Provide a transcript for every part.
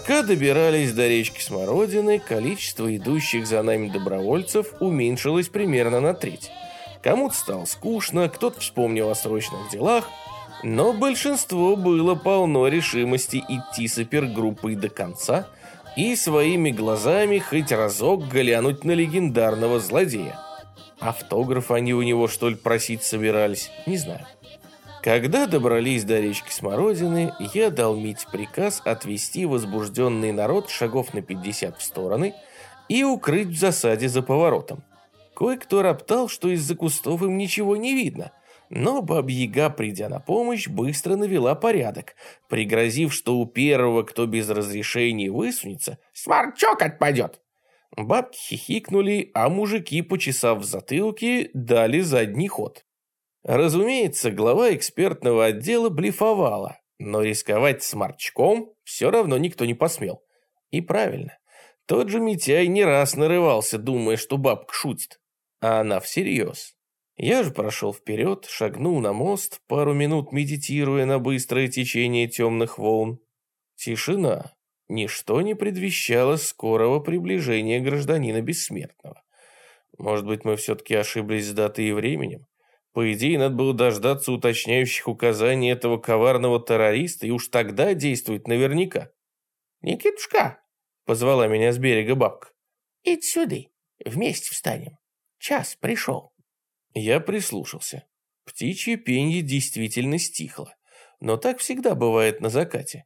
Пока добирались до речки Смородины, количество идущих за нами добровольцев уменьшилось примерно на треть. Кому-то стало скучно, кто-то вспомнил о срочных делах, но большинство было полно решимости идти с опергруппой до конца и своими глазами хоть разок глянуть на легендарного злодея. Автограф они у него, что ли, просить собирались, не знаю. Когда добрались до речки Смородины, я дал Мить приказ отвести возбужденный народ шагов на 50 в стороны и укрыть в засаде за поворотом. Кое-кто роптал, что из-за кустов им ничего не видно, но Бабьяга, придя на помощь, быстро навела порядок, пригрозив, что у первого, кто без разрешения высунется, сморчок отпадет. Бабки хихикнули, а мужики, почесав в затылке, дали задний ход. Разумеется, глава экспертного отдела блефовала, но рисковать сморчком все равно никто не посмел. И правильно. Тот же Митяй не раз нарывался, думая, что бабка шутит. А она всерьез. Я же прошел вперед, шагнул на мост, пару минут медитируя на быстрое течение темных волн. Тишина. Ничто не предвещало скорого приближения гражданина бессмертного. Может быть, мы все-таки ошиблись с датой и временем? По идее, надо было дождаться уточняющих указаний этого коварного террориста и уж тогда действовать наверняка. «Никитушка!» — позвала меня с берега бабка. «Иди сюда, вместе встанем. Час пришел». Я прислушался. Птичье пенье действительно стихло, но так всегда бывает на закате.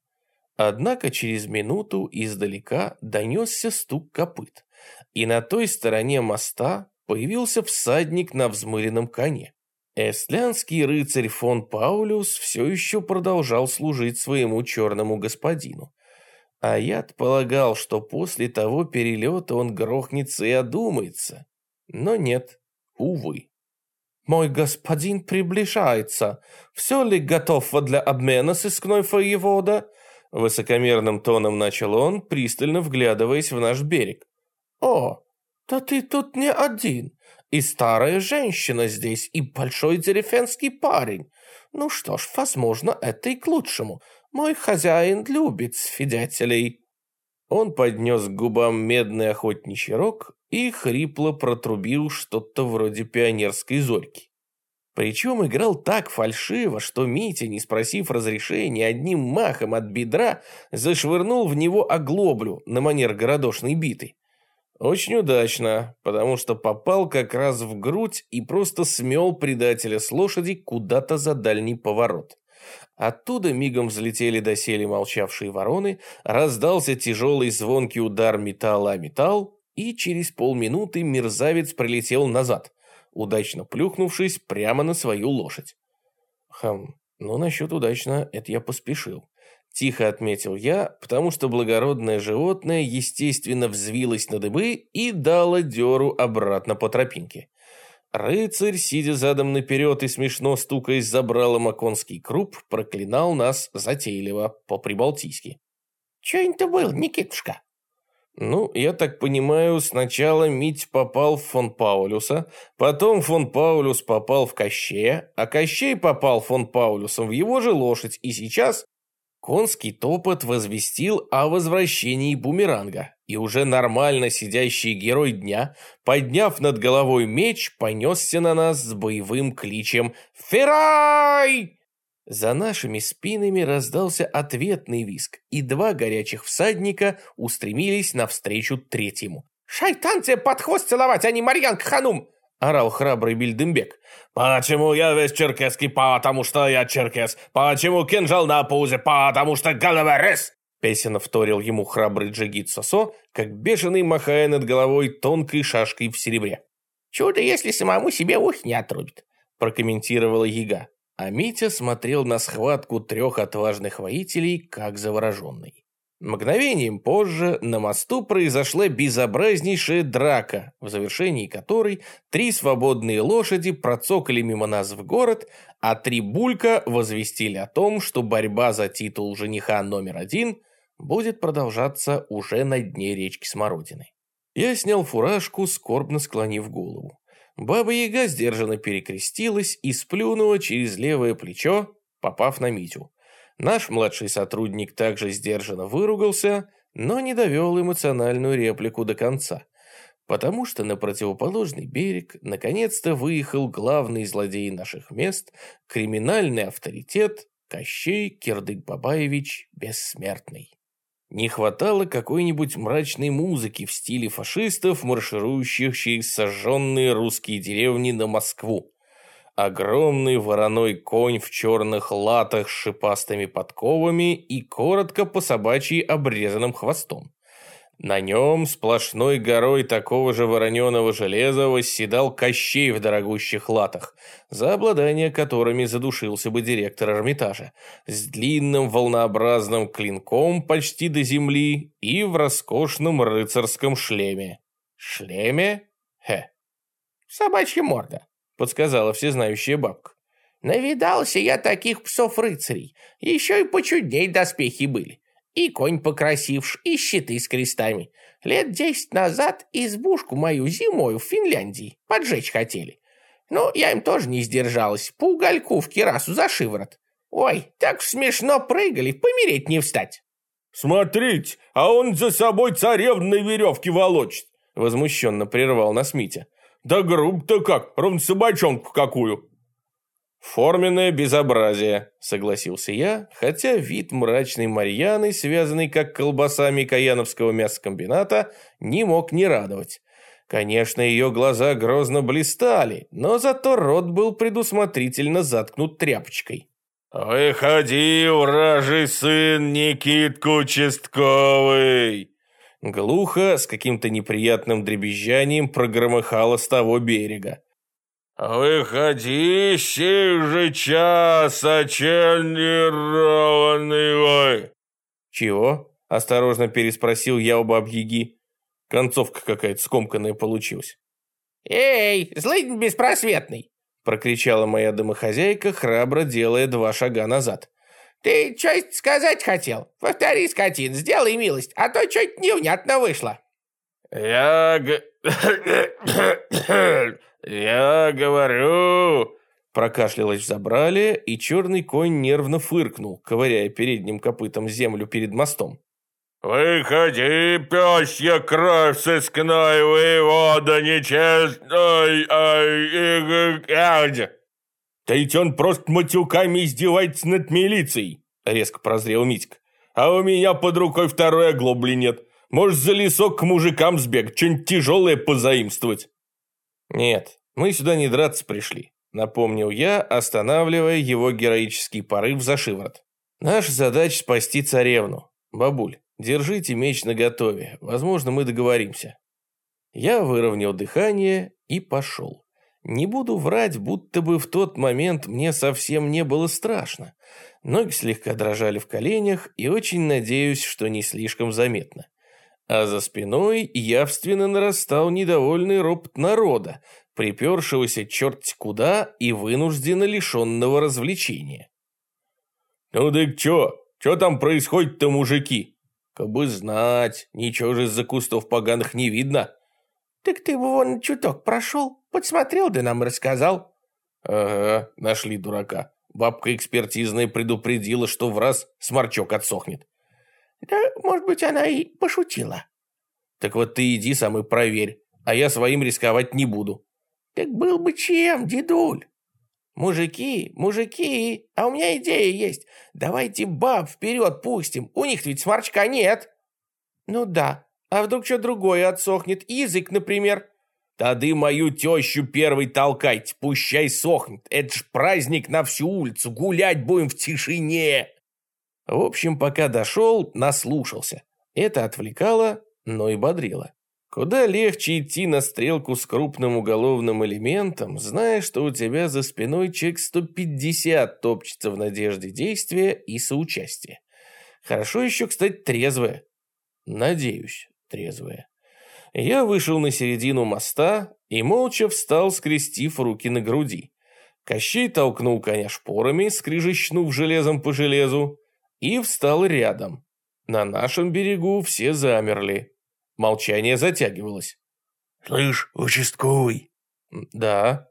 Однако через минуту издалека донесся стук копыт, и на той стороне моста появился всадник на взмыленном коне. Эстлянский рыцарь фон Паулюс все еще продолжал служить своему черному господину. А я полагал, что после того перелета он грохнется и одумается. Но нет, увы. «Мой господин приближается. Все ли готово для обмена сыскной воевода?» Высокомерным тоном начал он, пристально вглядываясь в наш берег. «О, да ты тут не один. И старая женщина здесь, и большой деревенский парень. Ну что ж, возможно, это и к лучшему. Мой хозяин любит свидетелей». Он поднес к губам медный охотничий рог и хрипло протрубил что-то вроде пионерской зорьки. Причем играл так фальшиво, что Митя, не спросив разрешения, одним махом от бедра зашвырнул в него оглоблю на манер городошной биты. Очень удачно, потому что попал как раз в грудь и просто смел предателя с лошади куда-то за дальний поворот. Оттуда мигом взлетели доселе молчавшие вороны, раздался тяжелый звонкий удар металла о металл, и через полминуты мерзавец прилетел назад, удачно плюхнувшись прямо на свою лошадь. Хм, ну насчет удачно это я поспешил. Тихо отметил я, потому что благородное животное, естественно, взвилось на дыбы и дало дёру обратно по тропинке. Рыцарь, сидя задом наперед и смешно стукаясь забралом оконский круп, проклинал нас затейливо по-прибалтийски. «Чё это был, Никитушка?» Ну, я так понимаю, сначала Мить попал в фон Паулюса, потом фон Паулюс попал в Кощея, а Кощей попал фон Паулюсом в его же лошадь, и сейчас Конский топот возвестил о возвращении бумеранга, и уже нормально сидящий герой дня, подняв над головой меч, понесся на нас с боевым кличем «Ферай!». За нашими спинами раздался ответный виск, и два горячих всадника устремились навстречу третьему. «Шайтан тебе под хвост целовать, а не Марьянка Ханум!» – орал храбрый Бильдембек. «Почему я весь черкесский? Потому что я черкес. Почему кинжал на пузе? Потому что головорез!» Песенно вторил ему храбрый Джигит Сосо, как бешеный махая над головой тонкой шашкой в серебре. «Чудо, если самому себе ух не отрубит», – прокомментировала Яга. А Митя смотрел на схватку трех отважных воителей, как завороженный. Мгновением позже на мосту произошла безобразнейшая драка, в завершении которой три свободные лошади процокали мимо нас в город, а три булька возвестили о том, что борьба за титул жениха номер один будет продолжаться уже на дне речки Смородины. Я снял фуражку, скорбно склонив голову. Баба-яга сдержанно перекрестилась и сплюнула через левое плечо, попав на Митю. Наш младший сотрудник также сдержанно выругался, но не довел эмоциональную реплику до конца, потому что на противоположный берег наконец-то выехал главный злодей наших мест, криминальный авторитет Кощей Кирдык-Бабаевич Бессмертный. Не хватало какой-нибудь мрачной музыки в стиле фашистов, марширующих через сожженные русские деревни на Москву. Огромный вороной конь в черных латах с шипастыми подковами и коротко по собачьи обрезанным хвостом. На нем сплошной горой такого же вороненого железа восседал Кощей в дорогущих латах, за обладание которыми задушился бы директор Эрмитажа, с длинным волнообразным клинком почти до земли и в роскошном рыцарском шлеме. Шлеме? Хе. Собачья морда подсказала всезнающая бабка. Навидался я таких псов-рыцарей. Еще и почудней доспехи были. И конь покрасивш, и щиты с крестами. Лет десять назад избушку мою зимою в Финляндии поджечь хотели. Ну, я им тоже не сдержалась. По угольку в кирасу за шиворот. Ой, так смешно прыгали, помереть не встать. «Смотрите, а он за собой царевну на веревке волочит!» Возмущенно прервал нас Митя. Да груб-то как, ровно собачонку какую. «Форменное безобразие», — согласился я, хотя вид мрачной Марьяны, связанный как колбасами Каяновского мясокомбината, не мог не радовать. Конечно, ее глаза грозно блистали, но зато рот был предусмотрительно заткнут тряпочкой. «Выходи, вражий сын Никитку участковый!» Глухо, с каким-то неприятным дребезжанием прогромыхало с того берега. «Выходи сей же час, очельнированный «Чего?» – осторожно переспросил я у бабьяги. Концовка какая-то скомканная получилась. «Эй, злый беспросветный!» – прокричала моя домохозяйка, храбро делая два шага назад. Ты что сказать хотел? Повтори, скотин, сделай милость, а то что-то невнятно вышло. Я... Я говорю... Прокашлялась в забрале, и черный конь нервно фыркнул, ковыряя передним копытом землю перед мостом. «Выходи, пёсья кровь сыскной воевода нечестной, ай, ай, «Да ведь он просто матюками издевается над милицией!» — резко прозрел Митька. «А у меня под рукой второй оглобли нет. Может, за лесок к мужикам сбег, что-нибудь тяжелое позаимствовать?» «Нет, мы сюда не драться пришли», — напомнил я, останавливая его героический порыв за шиворот. «Наша задача — спасти царевну. Бабуль, держите меч наготове, возможно, мы договоримся». Я выровнял дыхание и пошел. Не буду врать, будто бы в тот момент мне совсем не было страшно. Ноги слегка дрожали в коленях, и очень надеюсь, что не слишком заметно. А за спиной явственно нарастал недовольный ропот народа, припершегося черт куда и вынужденно лишенного развлечения. «Ну да чё? Чё там происходит-то, мужики?» «Кабы знать, ничего же из-за кустов поганых не видно». «Так ты вон чуток прошел, подсмотрел, да нам рассказал». «Ага, нашли дурака. Бабка экспертизная предупредила, что в раз сморчок отсохнет». «Да, может быть, она и пошутила». «Так вот ты иди сам и проверь, а я своим рисковать не буду». «Так был бы чем, дедуль?» «Мужики, мужики, а у меня идея есть. Давайте баб вперед пустим, у них ведь сморчка нет». «Ну да, а вдруг что другое отсохнет? Язык, например. Тады мою тещу первый толкать, пущай сохнет. Это ж праздник на всю улицу, гулять будем в тишине. В общем, пока дошел, наслушался. Это отвлекало, но и бодрило. Куда легче идти на стрелку с крупным уголовным элементом, зная, что у тебя за спиной человек 150 топчется в надежде действия и соучастия. Хорошо еще, кстати, трезвая. Надеюсь, трезвая. Я вышел на середину моста и молча встал, скрестив руки на груди. Кощей толкнул коня шпорами, скрижещнув железом по железу, и встал рядом. На нашем берегу все замерли. Молчание затягивалось. «Слышь, участковый?» «Да».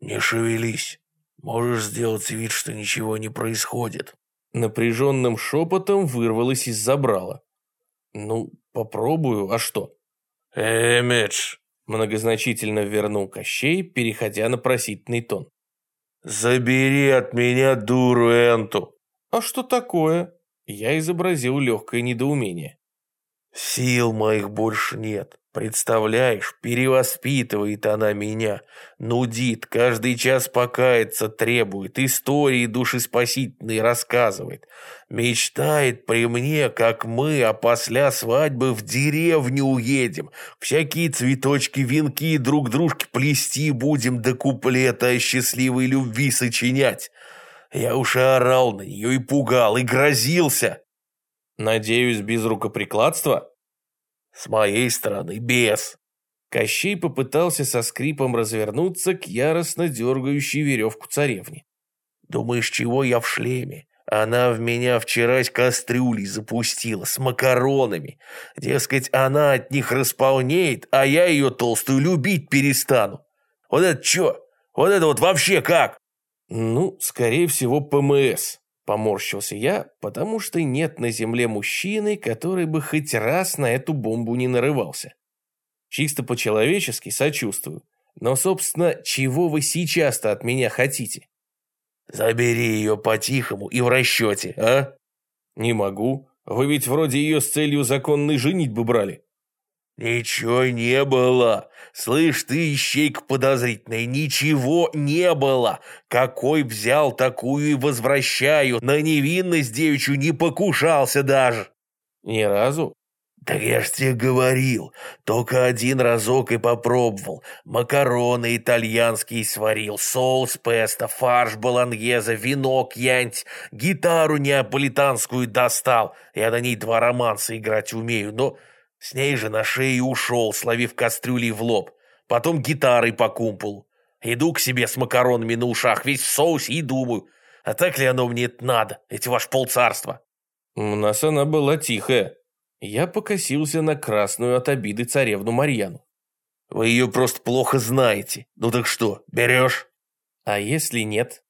«Не шевелись. Можешь сделать вид, что ничего не происходит». Напряженным шепотом вырвалось из забрала. «Ну, попробую, а что?» «Эмидж!» Многозначительно вернул Кощей, переходя на просительный тон. «Забери от меня дуру Энту!» «А что такое?» Я изобразил легкое недоумение. «Сил моих больше нет. Представляешь, перевоспитывает она меня, нудит, каждый час покается, требует, истории душеспасительные рассказывает. Мечтает при мне, как мы, а после свадьбы в деревню уедем, всякие цветочки, венки друг дружке плести будем, до куплета о счастливой любви сочинять. Я уж и орал на нее, и пугал, и грозился. Надеюсь, без рукоприкладства? С моей стороны без. Кощей попытался со скрипом развернуться к яростно дергающей веревку царевне. Думаешь, чего я в шлеме? Она в меня вчерась кастрюли запустила с макаронами. Дескать, она от них располнеет, а я ее толстую любить перестану. Вот это что? Вот это вот вообще как? Ну, скорее всего, ПМС. Поморщился я, потому что нет на земле мужчины, который бы хоть раз на эту бомбу не нарывался. Чисто по-человечески сочувствую. Но, собственно, чего вы сейчас-то от меня хотите? Забери ее по-тихому и в расчете, а? Не могу. Вы ведь вроде ее с целью законной женитьбы брали. «Ничего не было. Слышь, ты, ищейка подозрительная, ничего не было. Какой взял, такую и возвращаю. На невинность девичью не покушался даже». «Ни разу?» «Так я ж тебе говорил, только один разок и попробовал. Макароны итальянские сварил, соус песто, фарш болоньезе, вино янть, гитару неаполитанскую достал. Я на ней два романса играть умею, но с ней же на шее ушел, словив кастрюлей в лоб. Потом гитарой по кумполу. Иду к себе с макаронами на ушах, весь в соусе и думаю, а так ли оно мне это надо, эти ваш полцарства? У нас она была тихая. Я покосился на красную от обиды царевну Марьяну. Вы ее просто плохо знаете. Ну так что, берешь? А если нет?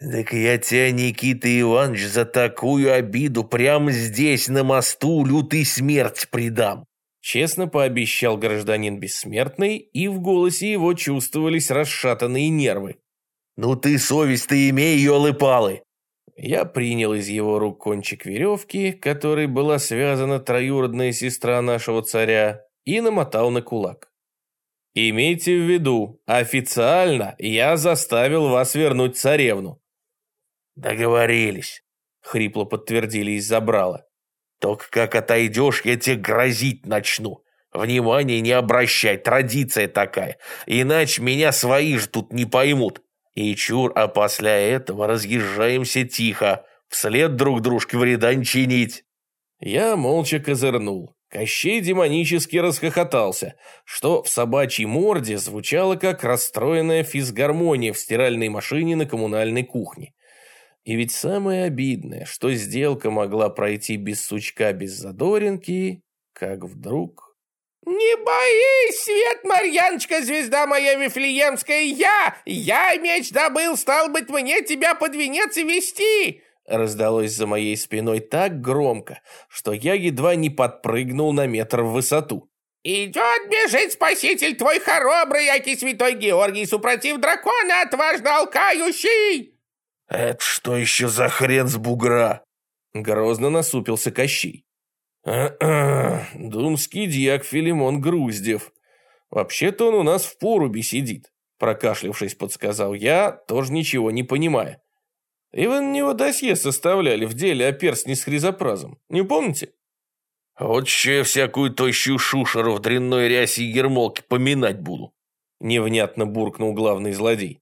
«Так я тебя, Никита Иванович, за такую обиду прямо здесь, на мосту, лютый смерть предам!» Честно пообещал гражданин бессмертный, и в голосе его чувствовались расшатанные нервы. «Ну ты совесть-то имей, елы-палы!» Я принял из его рук кончик веревки, которой была связана троюродная сестра нашего царя, и намотал на кулак. «Имейте в виду, официально я заставил вас вернуть царевну. «Договорились», — хрипло подтвердили из забрала. «Только как отойдешь, я тебе грозить начну. Внимание не обращай, традиция такая. Иначе меня свои же тут не поймут. И чур, а после этого разъезжаемся тихо, вслед друг дружке вреда не чинить». Я молча козырнул. Кощей демонически расхохотался, что в собачьей морде звучало как расстроенная физгармония в стиральной машине на коммунальной кухне. И ведь самое обидное, что сделка могла пройти без сучка, без задоринки, как вдруг... «Не боись, Свет Марьяночка, звезда моя Вифлеемская, я! Я меч добыл, стал быть, мне тебя под венец и вести!» Раздалось за моей спиной так громко, что я едва не подпрыгнул на метр в высоту. «Идет бежит спаситель твой хоробрый, яки святой Георгий, супротив дракона отважно алкающий!» «Это что еще за хрен с бугра?» Грозно насупился Кощей. «А-а, думский дьяк Филимон Груздев. Вообще-то он у нас в поруби сидит», прокашлявшись, подсказал я, тоже ничего не понимая. И вы на него досье составляли в деле о перстне с хризопразом. Не помните? Вот че всякую тощую шушеру в дрянной рясе и гермолке поминать буду. Невнятно буркнул главный злодей.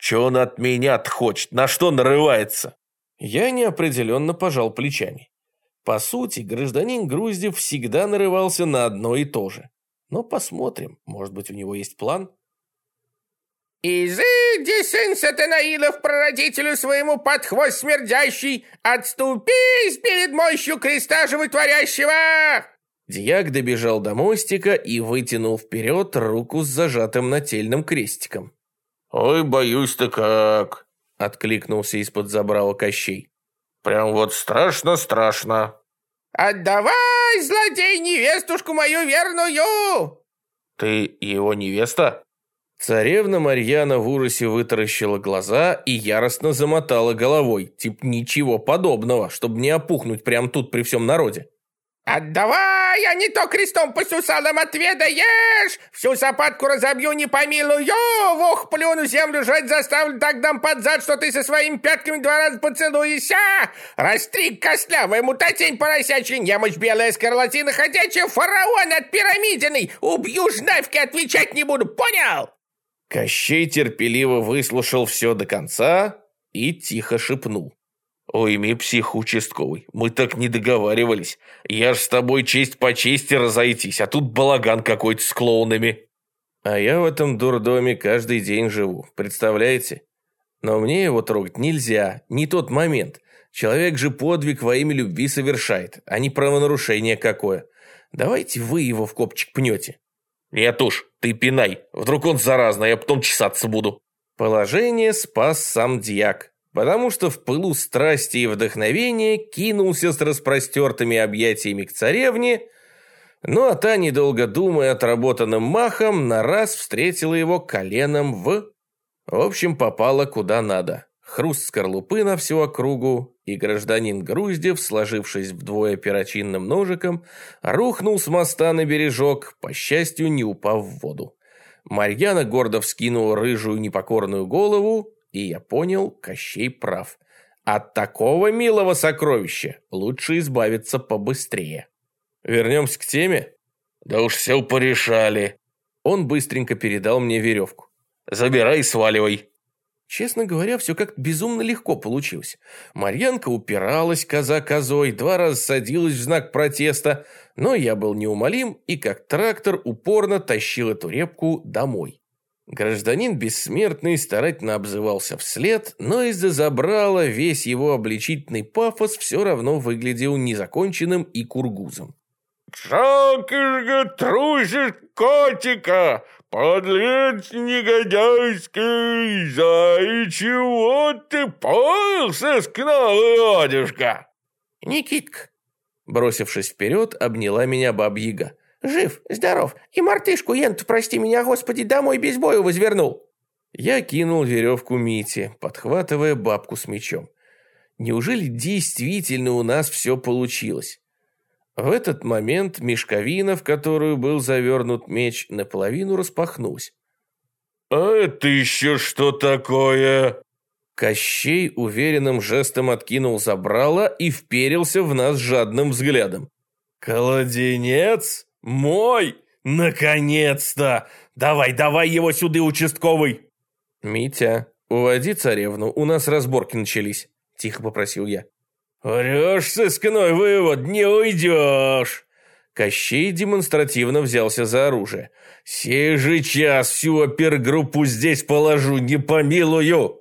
Че он от меня хочет? На что нарывается? Я неопределенно пожал плечами. По сути, гражданин Груздев всегда нарывался на одно и то же. Но посмотрим, может быть, у него есть план? «Изыди, сын Сатанаилов, прародителю своему под хвост смердящий, отступись перед мощью креста животворящего!» Дьяк добежал до мостика и вытянул вперед руку с зажатым нательным крестиком. «Ой, боюсь-то как!» — откликнулся из-под забрала Кощей. «Прям вот страшно-страшно!» «Отдавай, злодей, невестушку мою верную!» «Ты его невеста?» Царевна Марьяна в ужасе вытаращила глаза и яростно замотала головой. Тип ничего подобного, чтобы не опухнуть прямо тут при всем народе. «Отдавай, а не то крестом по сусалам отведаешь! Всю западку разобью, не помилую! В ох, плюну землю жать заставлю, так дам под зад, что ты со своими пятками два раза поцелуешься! Растриг костлявая мутатень поросячий, немощь белая скарлатина ходячая, фараон от пирамидиной! Убью ж навки, отвечать не буду, понял?» Кощей терпеливо выслушал все до конца и тихо шепнул. «Уйми, псих участковый, мы так не договаривались. Я ж с тобой честь по чести разойтись, а тут балаган какой-то с клоунами». А я в этом дурдоме каждый день живу, представляете? Но мне его трогать нельзя, не тот момент. Человек же подвиг во имя любви совершает, а не правонарушение какое. Давайте вы его в копчик пнете. «Нет уж, ты пинай, вдруг он заразный, я потом чесаться буду». Положение спас сам дьяк, потому что в пылу страсти и вдохновения кинулся с распростертыми объятиями к царевне, ну а та, недолго думая отработанным махом, на раз встретила его коленом в... В общем, попала куда надо. Хруст скорлупы на всю округу, и гражданин Груздев, сложившись вдвое перочинным ножиком, рухнул с моста на бережок, по счастью, не упав в воду. Марьяна гордо вскинула рыжую непокорную голову, и я понял, Кощей прав. От такого милого сокровища лучше избавиться побыстрее. Вернемся к теме? Да уж все порешали. Он быстренько передал мне веревку. Забирай и сваливай. Честно говоря, все как-то безумно легко получилось. Марьянка упиралась коза козой, два раза садилась в знак протеста, но я был неумолим и как трактор упорно тащил эту репку домой. Гражданин бессмертный старательно обзывался вслед, но из-за забрала весь его обличительный пафос все равно выглядел незаконченным и кургузом. «Жалко трусишь котика! «Подлец негодяйский, за чего ты полся, скнал дядюшка?» «Никитка!» Бросившись вперед, обняла меня бабьяга. «Жив, здоров, и мартышку енту, прости меня, Господи, домой без боя возвернул!» Я кинул веревку Мите, подхватывая бабку с мечом. Неужели действительно у нас все получилось? В этот момент мешковина, в которую был завернут меч, наполовину распахнулась. «А это еще что такое?» Кощей уверенным жестом откинул забрало и вперился в нас жадным взглядом. «Кладенец? Мой? Наконец-то! Давай, давай его сюда, участковый!» «Митя, уводи царевну, у нас разборки начались», – тихо попросил я. «Врешь, сыскной вывод, не уйдешь!» Кощей демонстративно взялся за оружие. «Сей же час всю опергруппу здесь положу, не помилую!»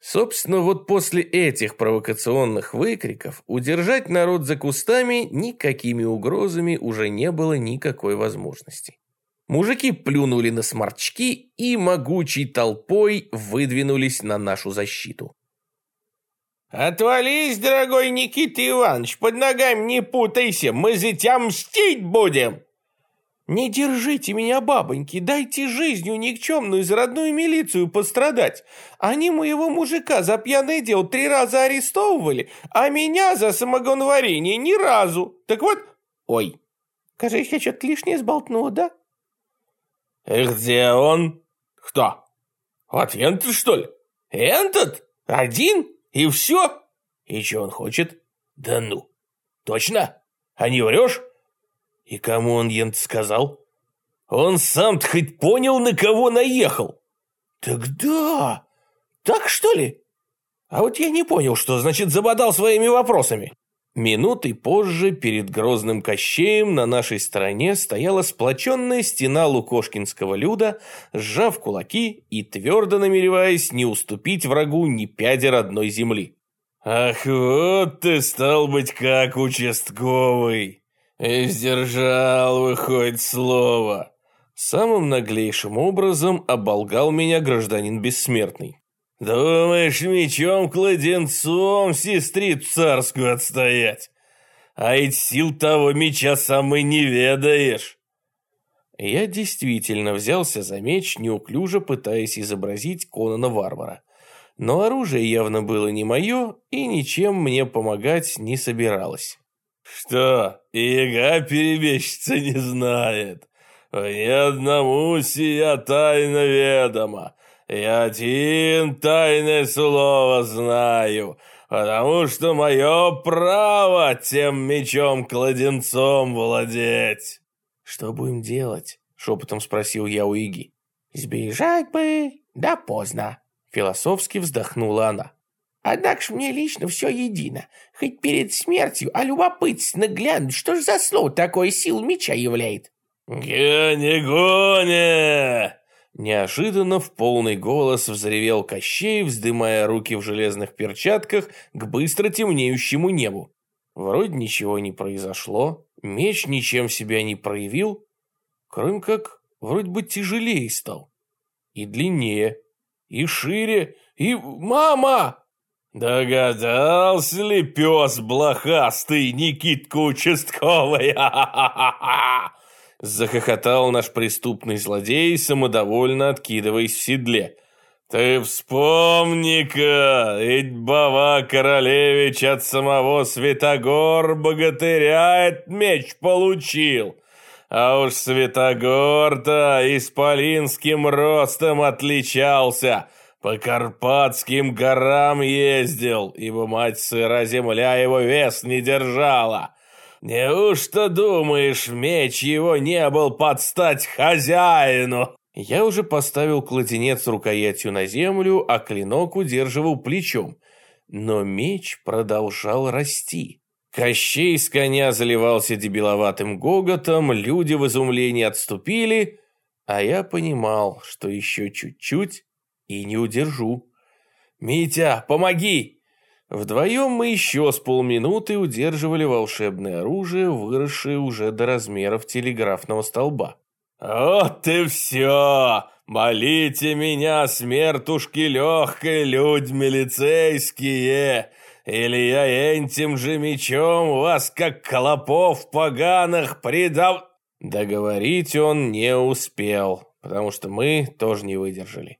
Собственно, вот после этих провокационных выкриков удержать народ за кустами никакими угрозами уже не было никакой возможности. Мужики плюнули на сморчки и могучей толпой выдвинулись на нашу защиту. «Отвались, дорогой Никита Иванович, под ногами не путайся, мы за тебя мстить будем!» «Не держите меня, бабоньки, дайте жизнью никчемную за родную милицию пострадать. Они моего мужика за пьяное дело три раза арестовывали, а меня за самогоноварение ни разу. Так вот, ой, кажется, я что-то лишнее сболтнула, да?» «Где он? Кто? Вот этот, что ли? Этот? Один?» И все? И что он хочет? Да ну. Точно? А не врешь? И кому он ент сказал? Он сам-то хоть понял, на кого наехал? Так да. Так что ли? А вот я не понял, что значит забодал своими вопросами. Минутой позже перед грозным Кощеем на нашей стороне стояла сплоченная стена лукошкинского люда, сжав кулаки и твердо намереваясь не уступить врагу ни пяди родной земли. «Ах, вот ты стал быть как участковый! И сдержал, выходит, слово!» Самым наглейшим образом оболгал меня гражданин бессмертный. Думаешь, мечом-кладенцом сестрицу царскую отстоять? А ведь сил того меча сам не ведаешь. Я действительно взялся за меч, неуклюже пытаясь изобразить Конана-варвара. Но оружие явно было не мое, и ничем мне помогать не собиралось. «Что, яга перебежчица не знает? Ни одному сия тайна ведома. Я один тайное слово знаю, потому что мое право тем мечом-кладенцом владеть. Что будем делать? Шепотом спросил я у Иги. Сбежать бы, да поздно. Философски вздохнула она. Однако ж мне лично все едино. Хоть перед смертью, а любопытственно глянуть, что ж за слово такое сил меча являет. «Гони-гони!» Неожиданно в полный голос взревел Кощей, вздымая руки в железных перчатках к быстро темнеющему небу. Вроде ничего не произошло, меч ничем себя не проявил, кроме как вроде бы тяжелее стал. И длиннее, и шире, и... Мама! Догадался ли пес блохастый, Никитка участковый? Захохотал наш преступный злодей, самодовольно откидываясь в седле. «Ты вспомни-ка, ведь Бава Королевич от самого Святогор богатыря этот меч получил. А уж Святогор-то исполинским ростом отличался, по Карпатским горам ездил, ибо мать сыра земля его вес не держала». «Неужто думаешь, меч его не был под стать хозяину?» Я уже поставил кладенец рукоятью на землю, а клинок удерживал плечом. Но меч продолжал расти. Кощей с коня заливался дебиловатым гоготом, люди в изумлении отступили, а я понимал, что еще чуть-чуть и не удержу. «Митя, помоги!» Вдвоем мы еще с полминуты удерживали волшебное оружие, выросшее уже до размеров телеграфного столба. «Вот и все! Молите меня, смертушки легкой, люди милицейские! Или я этим же мечом вас, как клопов поганых, предав...» Договорить он не успел, потому что мы тоже не выдержали.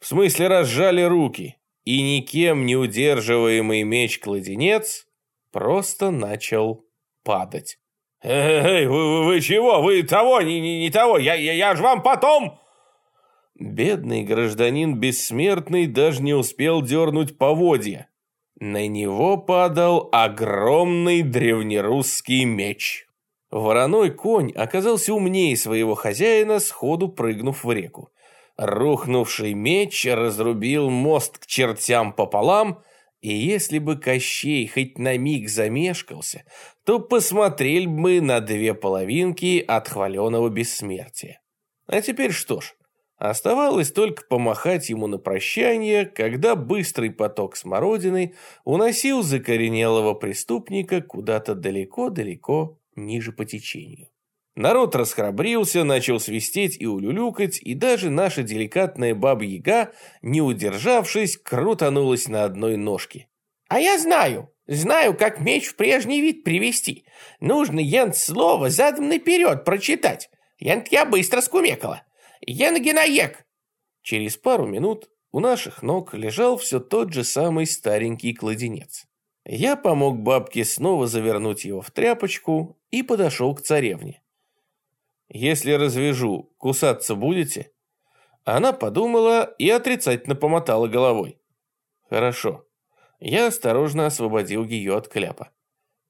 В смысле, разжали руки и никем не удерживаемый меч-кладенец просто начал падать. «Эй, вы, вы чего? Вы того, не, не, не того, я, я, я ж вам потом...» Бедный гражданин бессмертный даже не успел дернуть поводья. На него падал огромный древнерусский меч. Вороной конь оказался умнее своего хозяина, сходу прыгнув в реку. Рухнувший меч разрубил мост к чертям пополам, и если бы Кощей хоть на миг замешкался, то посмотрели бы мы на две половинки от хваленого бессмертия. А теперь что ж, оставалось только помахать ему на прощание, когда быстрый поток смородины уносил закоренелого преступника куда-то далеко-далеко ниже по течению. Народ расхрабрился, начал свистеть и улюлюкать, и даже наша деликатная баба-яга, не удержавшись, крутанулась на одной ножке. «А я знаю, знаю, как меч в прежний вид привести. Нужно ент слово задом наперед прочитать. Ент я быстро скумекала. Енгенаек!» Через пару минут у наших ног лежал все тот же самый старенький кладенец. Я помог бабке снова завернуть его в тряпочку и подошел к царевне. Если развяжу, кусаться будете?» Она подумала и отрицательно помотала головой. «Хорошо». Я осторожно освободил ее от кляпа.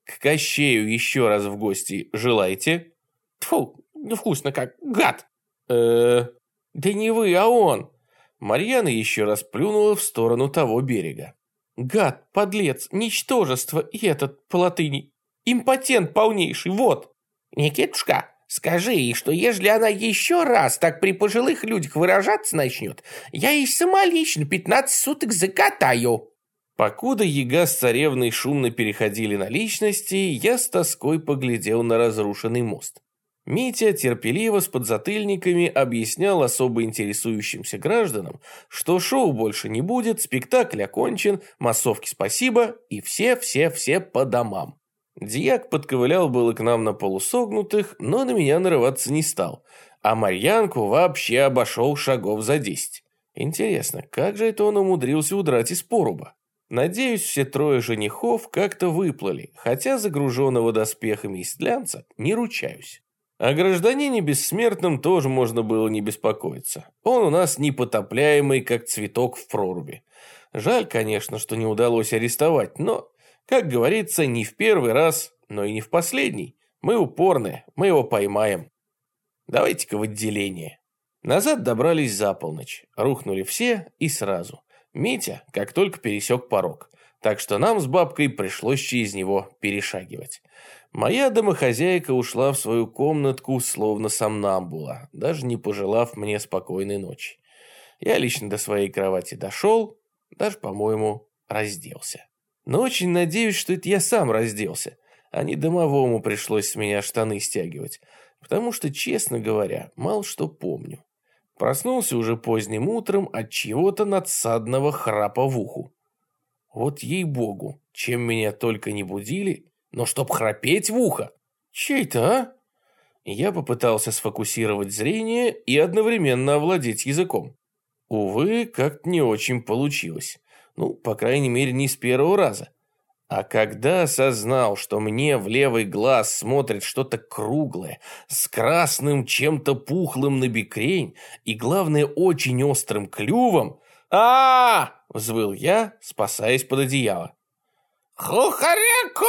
«К Кощею еще раз в гости желаете?» «Тьфу, вкусно как, гад!» э да не вы, а он!» Марьяна еще раз плюнула в сторону того берега. Гад, подлец, ничтожество и этот по латыни. Импотент полнейший, вот. Никитушка, скажи ей, что ежели она еще раз так при пожилых людях выражаться начнет, я ей самолично 15 суток закатаю. Покуда яга с царевной шумно переходили на личности, я с тоской поглядел на разрушенный мост. Митя терпеливо с подзатыльниками объяснял особо интересующимся гражданам, что шоу больше не будет, спектакль окончен, массовки спасибо и все-все-все по домам. Дьяк подковылял было к нам на полусогнутых, но на меня нарываться не стал, а Марьянку вообще обошел шагов за десять. Интересно, как же это он умудрился удрать из поруба? Надеюсь, все трое женихов как-то выплыли, хотя загруженного доспехами истлянца не ручаюсь. О гражданине бессмертном тоже можно было не беспокоиться. Он у нас непотопляемый, как цветок в проруби. Жаль, конечно, что не удалось арестовать, но, как говорится, не в первый раз, но и не в последний. Мы упорны, мы его поймаем. Давайте-ка в отделение. Назад добрались за полночь. Рухнули все и сразу. Митя, как только пересек порог. Так что нам с бабкой пришлось через него перешагивать. Моя домохозяйка ушла в свою комнатку, словно сомнамбула, даже не пожелав мне спокойной ночи. Я лично до своей кровати дошел, даже, по-моему, разделся. Но очень надеюсь, что это я сам разделся, а не домовому пришлось с меня штаны стягивать, потому что, честно говоря, мало что помню. Проснулся уже поздним утром от чего-то надсадного храпа в уху. Вот ей-богу, чем меня только не будили, но чтоб храпеть в ухо. Чей-то, а? Я попытался сфокусировать зрение и одновременно овладеть языком. Увы, как-то не очень получилось. Ну, по крайней мере, не с первого раза. А когда осознал, что мне в левый глаз смотрит что-то круглое, с красным чем-то пухлым на бикрень и, главное, очень острым клювом, а, -а, -а взвыл я, спасаясь под одеяло. «Хухаряко!»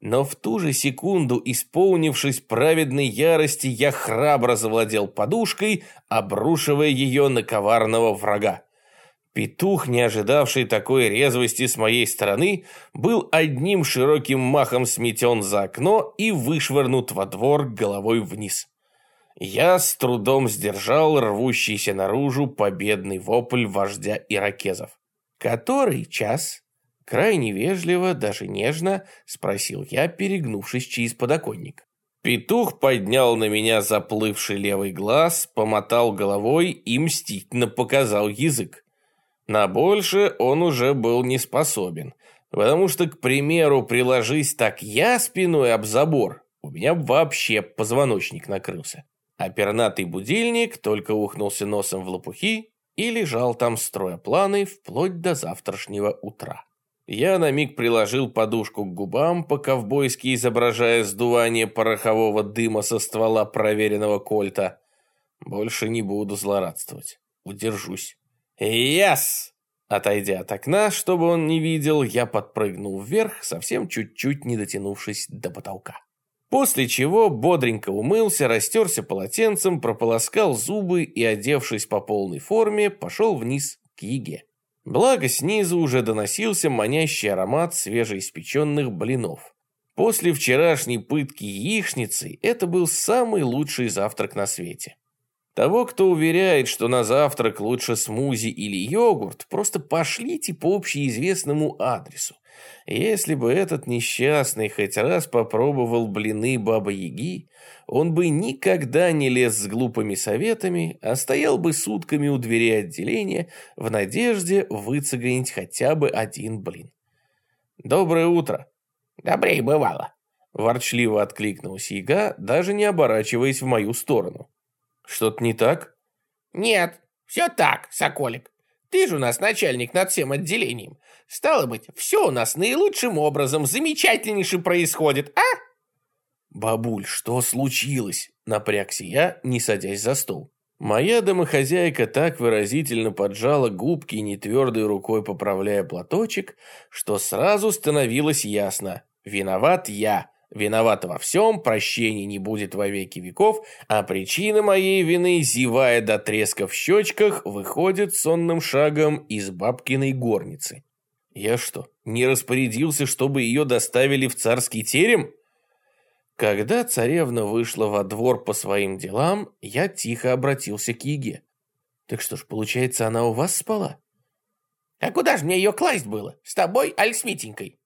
Но в ту же секунду, исполнившись праведной ярости, я храбро завладел подушкой, обрушивая ее на коварного врага. Петух, не ожидавший такой резвости с моей стороны, был одним широким махом сметен за окно и вышвырнут во двор головой вниз. Я с трудом сдержал рвущийся наружу победный вопль вождя иракезов. «Который час?» Крайне вежливо, даже нежно, спросил я, перегнувшись через подоконник. Петух поднял на меня заплывший левый глаз, помотал головой и мстительно показал язык. На больше он уже был не способен, потому что, к примеру, приложись так я спиной об забор, у меня вообще позвоночник накрылся. А пернатый будильник только ухнулся носом в лопухи и лежал там строя планы вплоть до завтрашнего утра. Я на миг приложил подушку к губам, по-ковбойски изображая сдувание порохового дыма со ствола проверенного кольта. Больше не буду злорадствовать. Удержусь. «Яс!» Отойдя от окна, чтобы он не видел, я подпрыгнул вверх, совсем чуть-чуть не дотянувшись до потолка. После чего бодренько умылся, растерся полотенцем, прополоскал зубы и, одевшись по полной форме, пошел вниз к Еге. Благо снизу уже доносился манящий аромат свежеиспеченных блинов. После вчерашней пытки яичницей это был самый лучший завтрак на свете. Того, кто уверяет, что на завтрак лучше смузи или йогурт, просто пошлите по общеизвестному адресу. Если бы этот несчастный хоть раз попробовал блины Бабы-Яги, он бы никогда не лез с глупыми советами, а стоял бы сутками у двери отделения в надежде выцегонить хотя бы один блин. «Доброе утро!» «Добрей бывало!» Ворчливо откликнулась яга, даже не оборачиваясь в мою сторону. «Что-то не так?» «Нет, все так, Соколик. Ты же у нас начальник над всем отделением. Стало быть, все у нас наилучшим образом, замечательнейше происходит, а?» «Бабуль, что случилось?» – напрягся я, не садясь за стол. Моя домохозяйка так выразительно поджала губки, нетвердой рукой поправляя платочек, что сразу становилось ясно – виноват я. Виноват во всем, прощения не будет во веки веков, а причина моей вины, зевая до треска в щечках, выходит сонным шагом из бабкиной горницы. Я что, не распорядился, чтобы ее доставили в царский терем? Когда царевна вышла во двор по своим делам, я тихо обратился к Еге. Так что ж, получается, она у вас спала? А куда же мне ее класть было? С тобой, аль с Митенькой?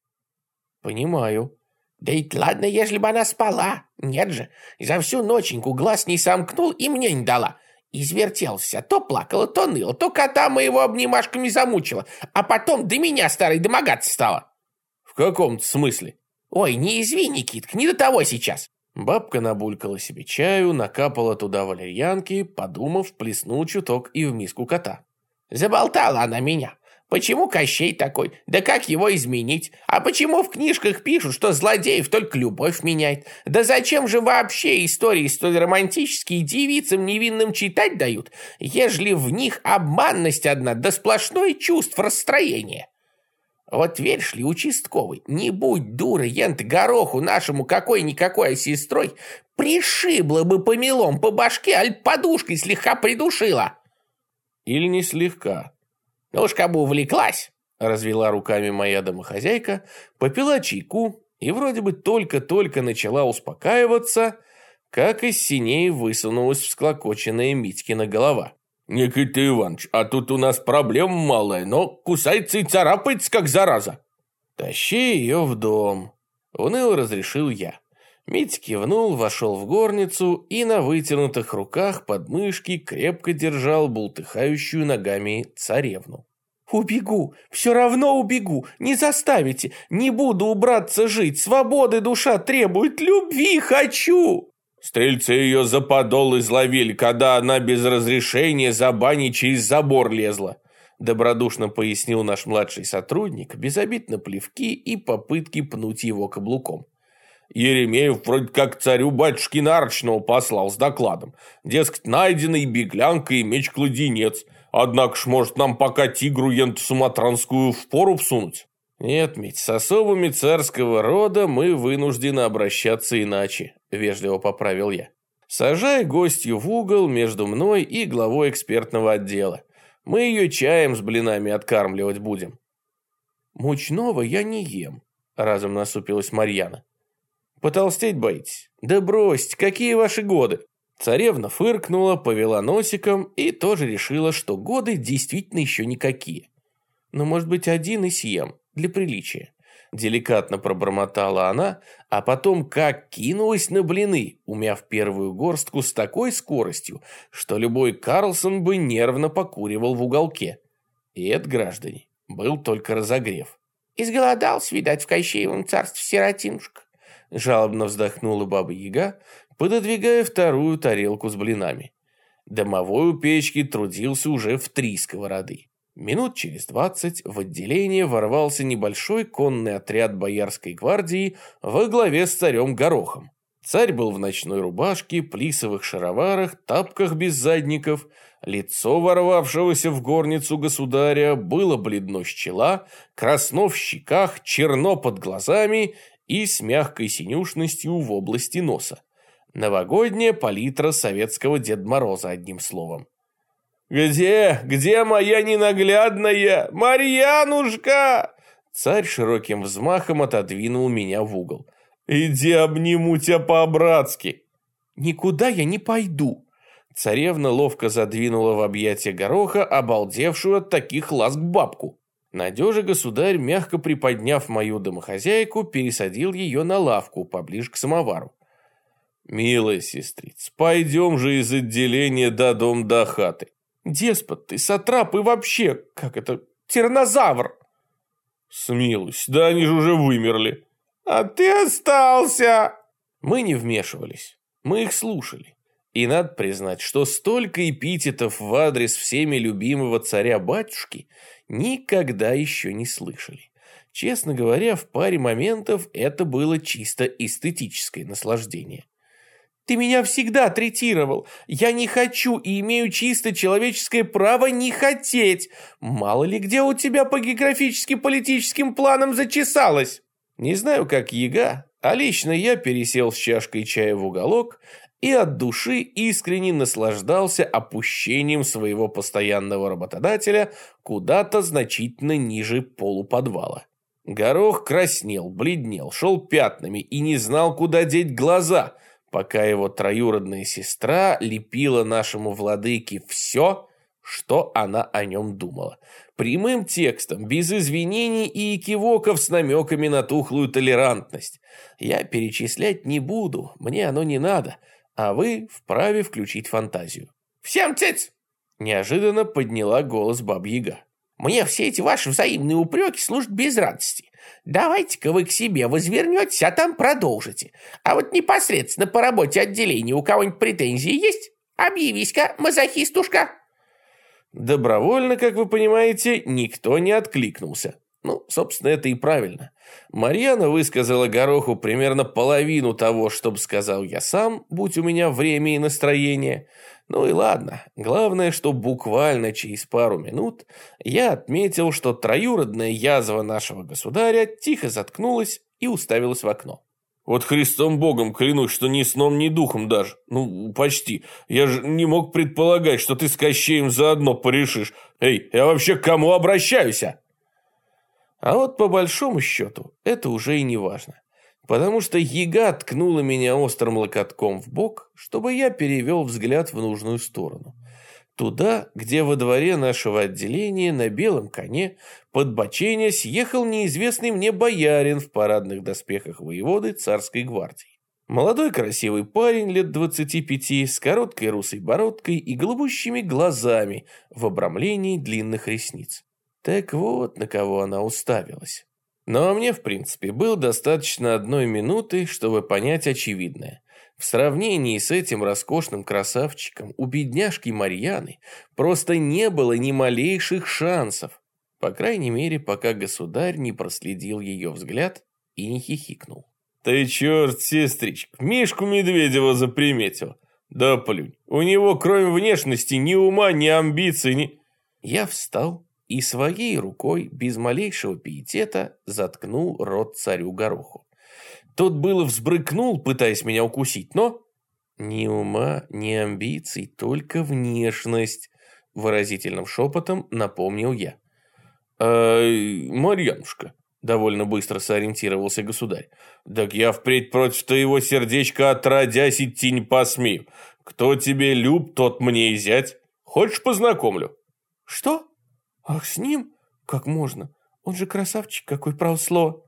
Понимаю. Да и ладно, ежели бы она спала. Нет же, за всю ноченьку глаз не сомкнул и мне не дала. Извертелся, то плакала, то ныла, то кота моего обнимашками замучила, а потом до меня старой домогаться стала. В каком-то смысле? Ой, не изви, Никитка, не до того сейчас. Бабка набулькала себе чаю, накапала туда валерьянки, подумав, плеснул чуток и в миску кота. Заболтала она меня. Почему Кощей такой? Да как его изменить? А почему в книжках пишут, что злодеев только любовь меняет? Да зачем же вообще истории столь романтические девицам невинным читать дают, ежели в них обманность одна, да сплошное чувств расстроения? Вот веришь ли, участковый, не будь дура, ент гороху нашему какой-никакой сестрой, пришибла бы помелом по башке, аль подушкой слегка придушила. Или не слегка, уж кабы увлеклась, развела руками моя домохозяйка, попила чайку и вроде бы только-только начала успокаиваться, как из синей высунулась всклокоченная Митькина голова. «Никита Иванович, а тут у нас проблема малая, но кусается и царапается, как зараза». «Тащи ее в дом», — уныло разрешил я. Мить кивнул, вошел в горницу и на вытянутых руках под мышки крепко держал бултыхающую ногами царевну. «Убегу, все равно убегу, не заставите, не буду убраться жить, свободы душа требует, любви хочу!» Стрельцы ее за подол изловили, когда она без разрешения за баней через забор лезла. Добродушно пояснил наш младший сотрудник, без обид на плевки и попытки пнуть его каблуком. Еремеев вроде как царю батюшки Нарочного послал с докладом. Дескать, найденный беглянка и меч-кладенец. Однако ж, может, нам пока тигру енту суматранскую в пору всунуть? Нет, Мить, с особыми царского рода мы вынуждены обращаться иначе, вежливо поправил я. Сажай гостью в угол между мной и главой экспертного отдела. Мы ее чаем с блинами откармливать будем. Мучного я не ем, разом насупилась Марьяна. Потолстеть боитесь? Да бросьте, какие ваши годы? Царевна фыркнула, повела носиком и тоже решила, что годы действительно еще никакие. Но, может быть, один и съем, для приличия. Деликатно пробормотала она, а потом как кинулась на блины, умяв первую горстку с такой скоростью, что любой Карлсон бы нервно покуривал в уголке. И это, граждане, был только разогрев. «Изголодался, видать, в Кощеевом царстве сиротинушка», Жалобно вздохнула баба-яга, пододвигая вторую тарелку с блинами. Домовой у печки трудился уже в три сковороды. Минут через двадцать в отделение ворвался небольшой конный отряд боярской гвардии во главе с царем Горохом. Царь был в ночной рубашке, плисовых шароварах, тапках без задников. Лицо ворвавшегося в горницу государя было бледно с чела, красно в щеках, черно под глазами и с мягкой синюшностью в области носа. Новогодняя палитра советского Деда Мороза, одним словом. «Где? Где моя ненаглядная? Марьянушка!» Царь широким взмахом отодвинул меня в угол. «Иди обниму тебя по-братски!» «Никуда я не пойду!» Царевна ловко задвинула в объятия гороха, обалдевшую от таких ласк бабку. Надежа государь, мягко приподняв мою домохозяйку, пересадил ее на лавку поближе к самовару. «Милая сестрица, пойдем же из отделения до дом до хаты». «Деспот ты, сатрап и вообще, как это, тиранозавр!» «Смилуйся, да они же уже вымерли». «А ты остался!» Мы не вмешивались, мы их слушали. И надо признать, что столько эпитетов в адрес всеми любимого царя-батюшки – никогда еще не слышали. Честно говоря, в паре моментов это было чисто эстетическое наслаждение. Ты меня всегда третировал. Я не хочу и имею чисто человеческое право не хотеть. Мало ли где у тебя по географически-политическим планам зачесалось. Не знаю, как яга, а лично я пересел с чашкой чая в уголок и от души искренне наслаждался опущением своего постоянного работодателя куда-то значительно ниже полуподвала. Горох краснел, бледнел, шел пятнами и не знал, куда деть глаза, пока его троюродная сестра лепила нашему владыке все, что она о нем думала. Прямым текстом, без извинений и экивоков с намеками на тухлую толерантность. Я перечислять не буду, мне оно не надо, а вы вправе включить фантазию. «Всем цец!» Неожиданно подняла голос Бабьяга. Мне все эти ваши взаимные упреки служат без радости. Давайте-ка вы к себе возвернетесь, а там продолжите. А вот непосредственно по работе отделения у кого-нибудь претензии есть? Объявись-ка, мазохистушка!» Добровольно, как вы понимаете, никто не откликнулся. Ну, собственно, это и правильно. Марьяна высказала Гороху примерно половину того, что бы сказал я сам, будь у меня время и настроение – ну и ладно, главное, что буквально через пару минут я отметил, что троюродная язва нашего государя тихо заткнулась и уставилась в окно. Вот Христом Богом клянусь, что ни сном, ни духом даже. Ну, почти. Я же не мог предполагать, что ты с Кощеем заодно порешишь. Эй, я вообще к кому обращаюсь? А, а вот по большому счету это уже и не важно потому что яга ткнула меня острым локотком в бок, чтобы я перевел взгляд в нужную сторону. Туда, где во дворе нашего отделения на белом коне под боченя съехал неизвестный мне боярин в парадных доспехах воеводы царской гвардии. Молодой красивый парень лет двадцати пяти с короткой русой бородкой и голубущими глазами в обрамлении длинных ресниц. Так вот, на кого она уставилась. Но мне, в принципе, было достаточно одной минуты, чтобы понять очевидное. В сравнении с этим роскошным красавчиком у бедняжки Марьяны просто не было ни малейших шансов. По крайней мере, пока государь не проследил ее взгляд и не хихикнул. «Ты черт, сестричка, Мишку Медведева заприметил. Да плюнь, у него кроме внешности ни ума, ни амбиций, ни...» Я встал и своей рукой, без малейшего пиетета, заткнул рот царю Гороху. Тот было взбрыкнул, пытаясь меня укусить, но... Ни ума, ни амбиций, только внешность, выразительным шепотом напомнил я. «А, Марьянушка», — довольно быстро сориентировался государь, «так я впредь против твоего сердечка отродясь идти не посмею. Кто тебе люб, тот мне и зять. Хочешь, познакомлю?» «Что?» «Ах, с ним? Как можно? Он же красавчик какой, право слово!»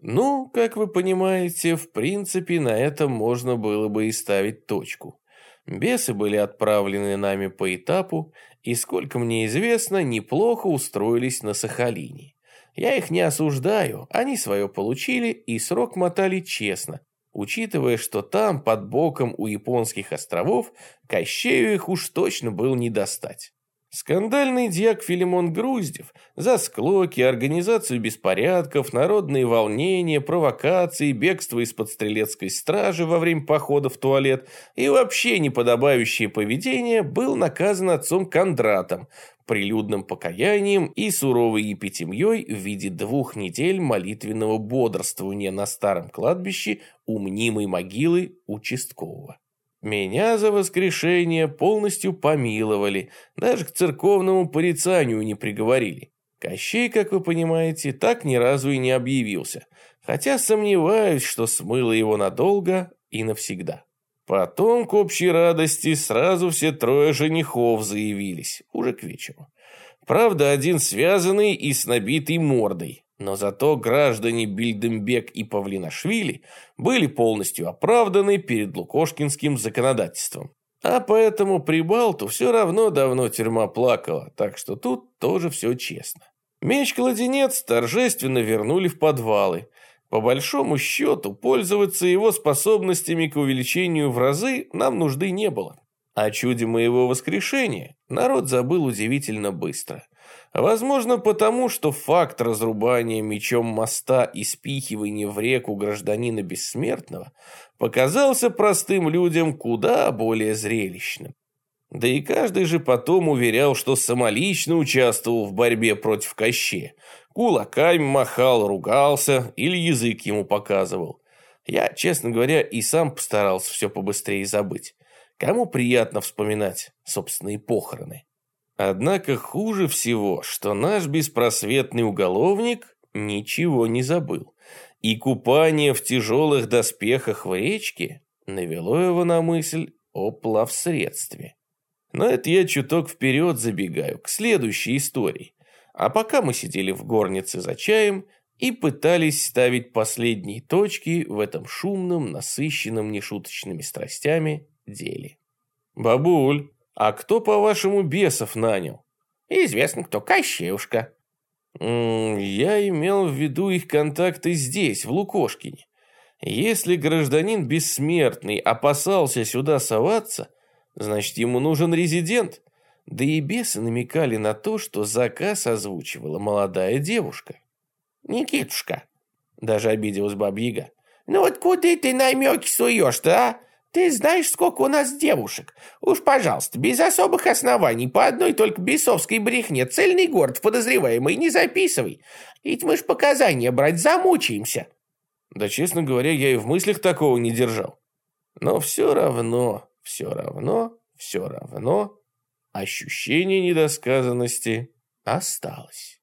Ну, как вы понимаете, в принципе, на этом можно было бы и ставить точку. Бесы были отправлены нами по этапу, и, сколько мне известно, неплохо устроились на Сахалине. Я их не осуждаю, они свое получили и срок мотали честно, учитывая, что там, под боком у японских островов, Кощею их уж точно был не достать. Скандальный дьяк Филимон Груздев за склоки, организацию беспорядков, народные волнения, провокации, бегство из-под стрелецкой стражи во время похода в туалет и вообще неподобающее поведение был наказан отцом Кондратом, прилюдным покаянием и суровой епитемьей в виде двух недель молитвенного бодрствования на старом кладбище у мнимой могилы участкового. Меня за воскрешение полностью помиловали, даже к церковному порицанию не приговорили. Кощей, как вы понимаете, так ни разу и не объявился, хотя сомневаюсь, что смыло его надолго и навсегда. Потом, к общей радости, сразу все трое женихов заявились, уже к вечеру. Правда, один связанный и с набитой мордой, но зато граждане Бильдембек и Павлинашвили были полностью оправданы перед лукошкинским законодательством. А поэтому Прибалту все равно давно тюрьма плакала, так что тут тоже все честно. Меч-кладенец торжественно вернули в подвалы. По большому счету, пользоваться его способностями к увеличению в разы нам нужды не было. О чуде моего воскрешения народ забыл удивительно быстро – Возможно, потому что факт разрубания мечом моста и спихивания в реку гражданина бессмертного показался простым людям куда более зрелищным. Да и каждый же потом уверял, что самолично участвовал в борьбе против Кощея. Кулаками махал, ругался или язык ему показывал. Я, честно говоря, и сам постарался все побыстрее забыть. Кому приятно вспоминать собственные похороны? Однако хуже всего, что наш беспросветный уголовник ничего не забыл. И купание в тяжелых доспехах в речке навело его на мысль о плавсредстве. Но это я чуток вперед забегаю, к следующей истории. А пока мы сидели в горнице за чаем и пытались ставить последние точки в этом шумном, насыщенном нешуточными страстями деле. «Бабуль, а кто, по-вашему, бесов нанял?» «Известно кто, Кощеюшка». «Я имел в виду их контакты здесь, в Лукошкине. Если гражданин бессмертный опасался сюда соваться, значит, ему нужен резидент. Да и бесы намекали на то, что заказ озвучивала молодая девушка. «Никитушка», — даже обиделась бабьяга, «ну вот куда ты намеки суешь-то, а? Ты знаешь, сколько у нас девушек? Уж, пожалуйста, без особых оснований, по одной только бесовской брехне, цельный город подозреваемый не записывай. Ведь мы ж показания брать замучаемся». Да, честно говоря, я и в мыслях такого не держал. Но все равно, все равно, все равно ощущение недосказанности осталось.